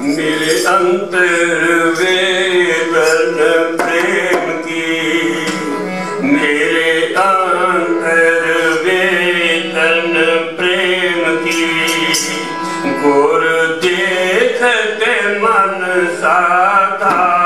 मेरे अंतर वेदन प्रेम की। मेरे अंतर वेदन प्रेम की। गोर देखते मन साधा।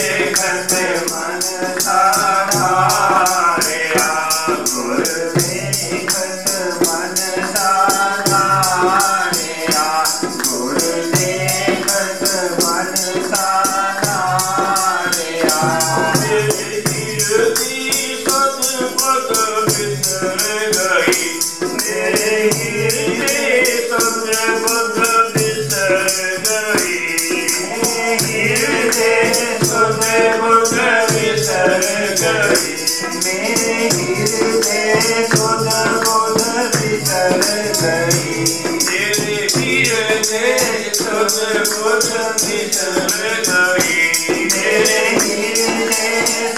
Because गिरते खुद खुद बिसर गई तेरे गिरते खुद खुद बिसर गई तेरे गिरते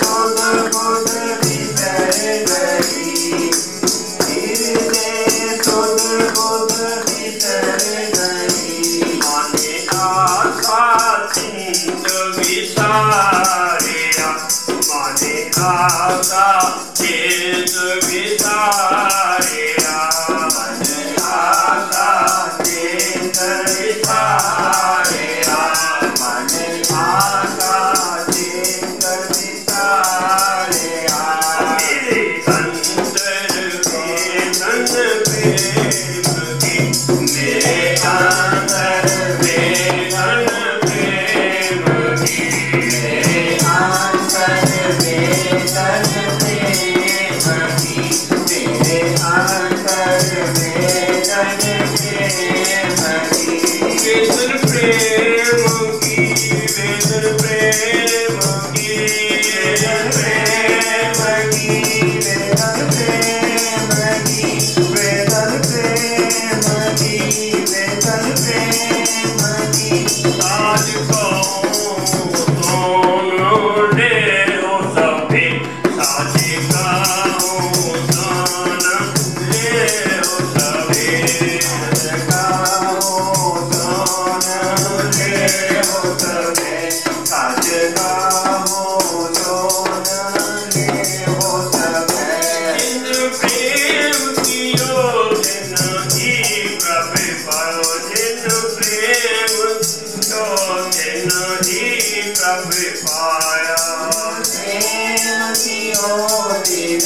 खुद खुद बिसर गई गिरते खुद in the guitar.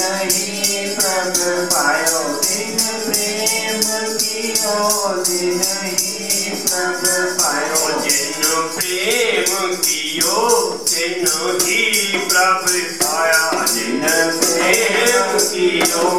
नहीं पग पायो दिन प्रेम कियो दिन ही पग पायो जिन प्रेम कियो जिन ही प्रभ पाया जिन प्रेम कियो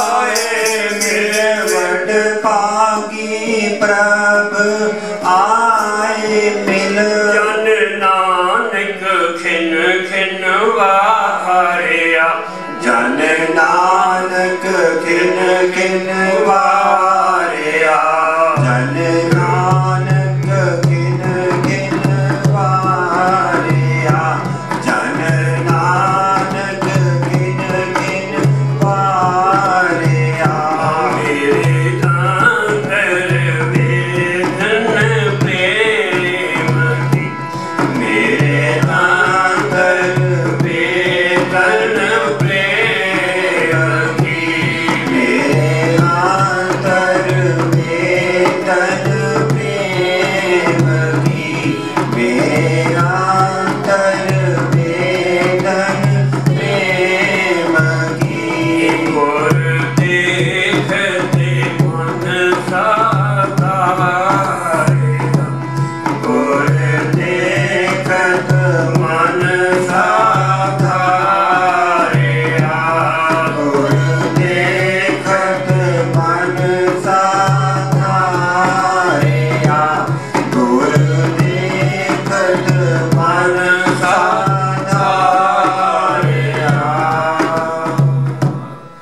Jan Nanak Khin Khin Vahariya Jan Nanak Khin Khin Vahariya